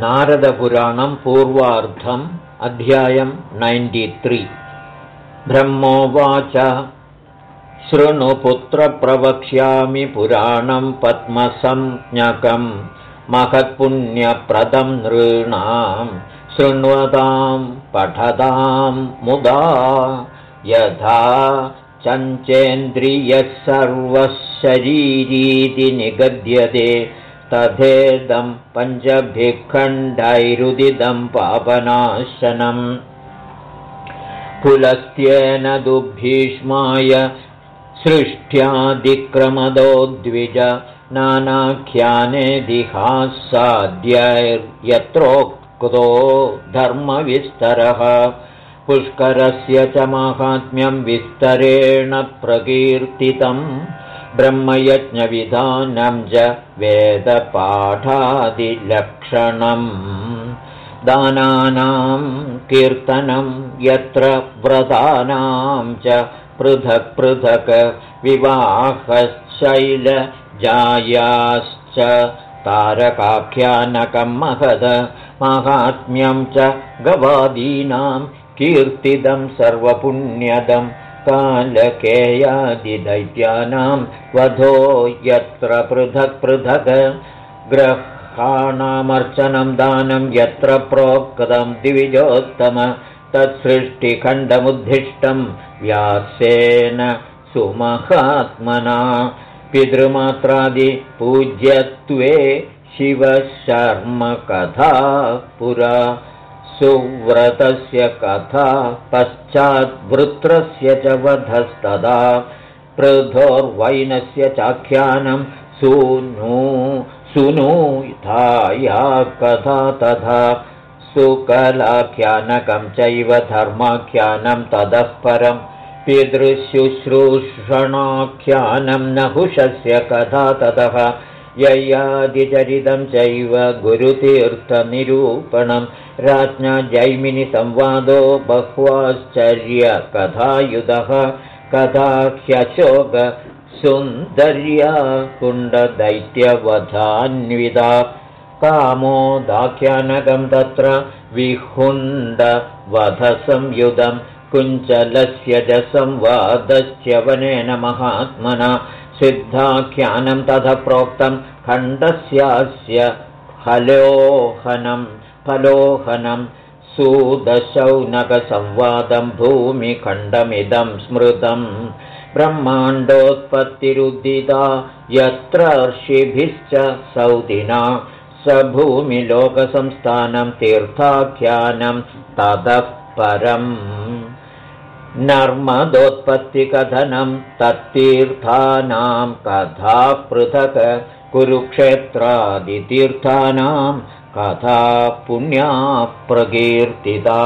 नारदपुराणं पूर्वार्थम् अध्यायं नैन्टित्रि ब्रह्मोवाच। शृणुपुत्रप्रवक्ष्यामि पुराणं पद्मसंज्ञकं महत्पुण्यप्रदं नृणां शृण्वतां पठतां मुदा यथा चञ्चेन्द्रियः सर्वशरीरीति निगद्यते तथेदं पञ्चभिखण्डैरुदिदं पापनाशनम्। पुलस्त्येन दुःभीष्माय सृष्ट्यादिक्रमदो द्विज नानाख्याने दिहासाद्यैर्यत्रोक्तो धर्मविस्तरः। पुष्करस्य च माहात्म्यं विस्तरेण प्रकीर्तितम् ब्रह्मयज्ञविधानं च वेदपाठादिलक्षणम् दानानां कीर्तनं यत्र व्रतानां च पृथक् पृथक् विवाहशैलजायाश्च तारकाख्यानकं महद माहात्म्यं च गवादीनां कीर्तिदं सर्वपुण्यदम् कालकेयादिदैत्यानां वधो यत्र पृथक् पृथक् ग्रहाणामर्चनं दानं यत्र प्रोक्तं द्विजोत्तम तत्सृष्टिखण्डमुद्धिष्टं व्यासेन सुमहात्मना पितृमात्रादिपूज्यत्वे शिवशर्मकथा पुरा सुव्रतस्य कथा पश्चाद्वृत्रस्य च वधस्तदा पृथोर्वैनस्य चाख्यानं सूनु सुनूथाया कथा तथा सुकलाख्यानकं चैव धर्माख्यानं ततः परं पितृशुश्रूषणाख्यानं नहुषस्य कथा ततः ययादिचरितं चैव गुरुतीर्थनिरूपणं। राज्ञा जैमिनिसंवादो बह्वाश्चर्यकथायुधः। कथाह्यशोकसुन्दर्या कुण्डदैत्यवधान्विता कामोदाख्यानकं तत्र विहुण्डवधसंयुधं कुञ्चलस्य च संवादस्य वनेन महात्मना सिद्धाख्यानं तथ प्रोक्तं खण्डस्यास्य फलोहनं फलोहनं सुदशौनकसंवादं भूमिखण्डमिदं स्मृतम् ब्रह्माण्डोत्पत्तिरुदिता यत्र ऋषिभिश्च सौदिना स भूमिलोकसंस्थानं तीर्थाख्यानं ततः परम् नर्मदोत्पत्तिकथनं तत्तीर्थानां कथा पृथक् कुरुक्षेत्रादितीर्थानां कथा पुण्या प्रकीर्तिता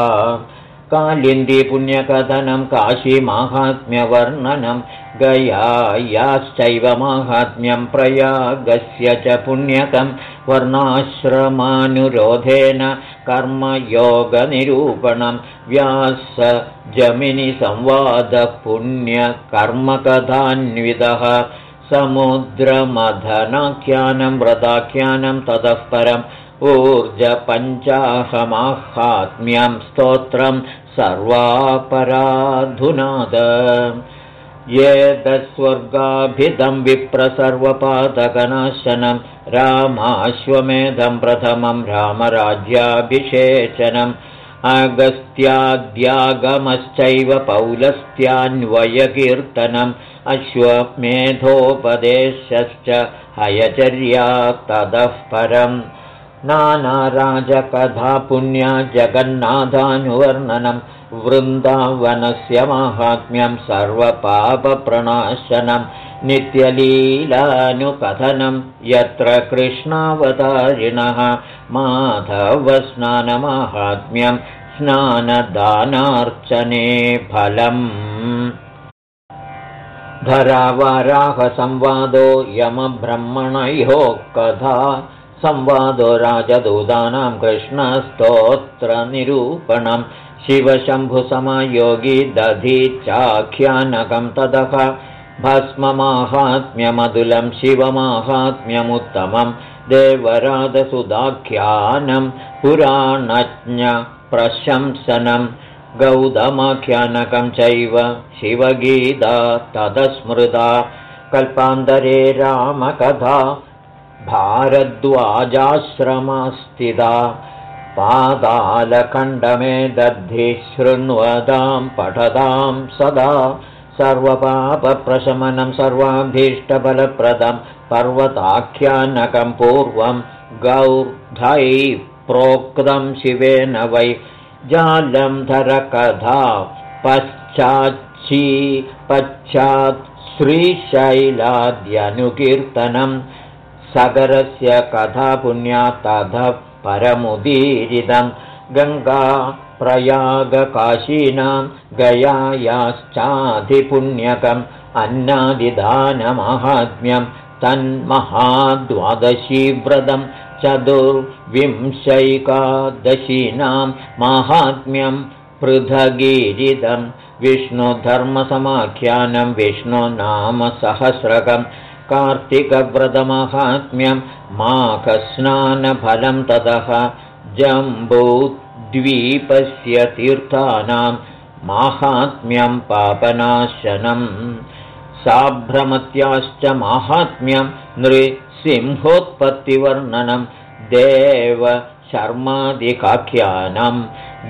कालिन्दीपुण्यकथनं काशीमाहात्म्यवर्णनं गयायाश्चैव माहात्म्यं प्रयागस्य च पुण्यकं वर्णाश्रमानुरोधेन कर्मयोगनिरूपणं व्यास जमिनिसंवादः पुण्यकर्मकथान्वितः समुद्रमधनाख्यानं व्रताख्यानं ततः परम् ऊर्जपञ्चाहमाहात्म्यं स्तोत्रं सर्वापराधुनाद। ये तत्स्वर्गाभिधं विप्रसर्वपादकनाशनं रामाश्वमेधं प्रथमं रामराज्याभिषेचनम् अगस्त्याद्यागमश्चैव पौलस्त्यान्वयकीर्तनम् अश्वमेधोपदेशश्च हयचर्या ततः परम् नानाराजकथा पुण्या जगन्नाथानुवर्णनं वृन्दावनस्य माहात्म्यं सर्वपापप्रणाशनं नित्यलीलानुकथनं यत्र कृष्णावतारिणः माधवस्नानमाहात्म्यं स्नानदानार्चने फलम्। धरावराहसंवादो यमब्रह्मणयोः कथा संवादो राजदूतानां कृष्णस्तोत्रनिरूपणं शिवशम्भुसमयोगी दधि चाख्यानकं ततः भस्ममाहात्म्यमधुलं शिवमाहात्म्यमुत्तमं देवराधसुदाख्यानं पुराणज्ञप्रशंसनं गौतमाख्यानकं चैव शिवगीता तदस्मृता कल्पान्तरे रामकथा भारद्वाजाश्रमस्थिता पादालखण्डमे दद्धि शृण्वतां पठतां सदा सर्वपापप्रशमनं सर्वाभीष्टबलप्रदं पर्वताख्यानकं पूर्वं गौर्धैः प्रोक्तं शिवेन वै जालं धरकथा पश्चाच्छी पश्चात् श्रीशैलाद्यनुकीर्तनं सगरस्य कथा पुण्या ततः परमुदीरितं गङ्गा प्रयागकाशीनां गयायाश्चाधिपुण्यकम् अन्नादिदानमाहात्म्यं तन्महाद्वादशीव्रतं चतुर्विंशैकादशीनां माहात्म्यं पृथगीरिदं विष्णुधर्मसमाख्यानं विष्णुनामसहस्रकं कार्तिकव्रतमाहात्म्यं माघस्नानफलं ततः जम्बूद्वीपस्य तीर्थानां माहात्म्यं पापनाशनम् साभ्रमत्याश्च माहात्म्यं नृसिंहोत्पत्तिवर्णनं देवशर्मादिकाख्यानं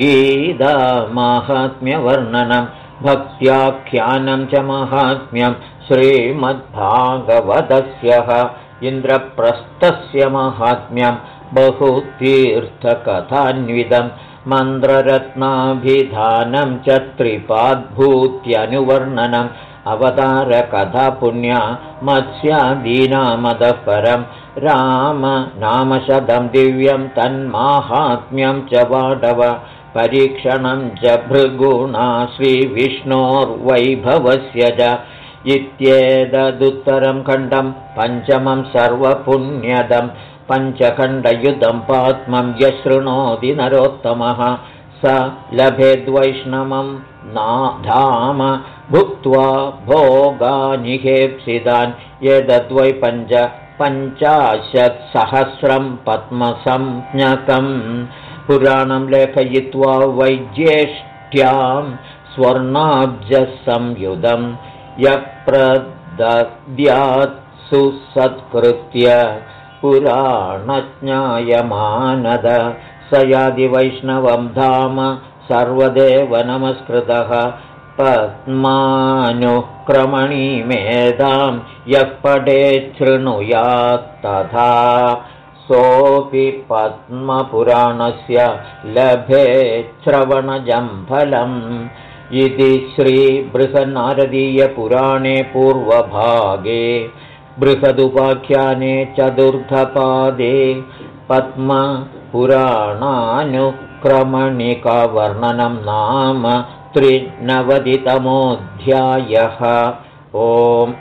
गीतामाहात्म्यवर्णनं भक्त्याख्यानं च माहात्म्यं श्रीमद्भागवतस्य इन्द्रप्रस्थस्य माहात्म्यं बहुतीर्थकथान्वितं मन्त्ररत्नाभिधानं च त्रिपाद्भूत्यनुवर्णनम् अवतारकथापुण्या मत्स्यादीनामदः परं राम नामशतं दिव्यं तन्माहात्म्यं च वाडव परीक्षणं च भृगुणा श्रीविष्णोर्वैभवस्य च इत्येतदुत्तरं खण्डं पञ्चमं सर्वपुण्यदं पञ्चखण्डयुधं पात्मं यशृणोति नरोत्तमः। स लभेद्वैष्णवं नाधाम भुक्त्वा भोगानिहेप्सितान् एतद्वै पञ्च पञ्चाशत्सहस्रं पद्मसंज्ञकम् पुराणं लेखयित्वा वैज्येष्ठ्यां स्वर्णाब्जसंयुधं यप्रदद्यात् सुसत्कृत्य पुराणज्ञायमानद स यादिवैष्णवं धाम सर्वदेव नमस्कृतः पद्मानुक्रमणीमेधां यः पठेच्छृणुयात्तथा सोऽपि पद्मपुराणस्य लभेच्छ्रवणजं फलम् इति श्रीबृहन्नारदीयपुराणे पूर्वभागे बृहदुपाख्याने चतुर्थपादे पद्मपुराणानुक्रमणिकावर्णनं नाम त्रिनवतितमोऽध्यायः। ओम्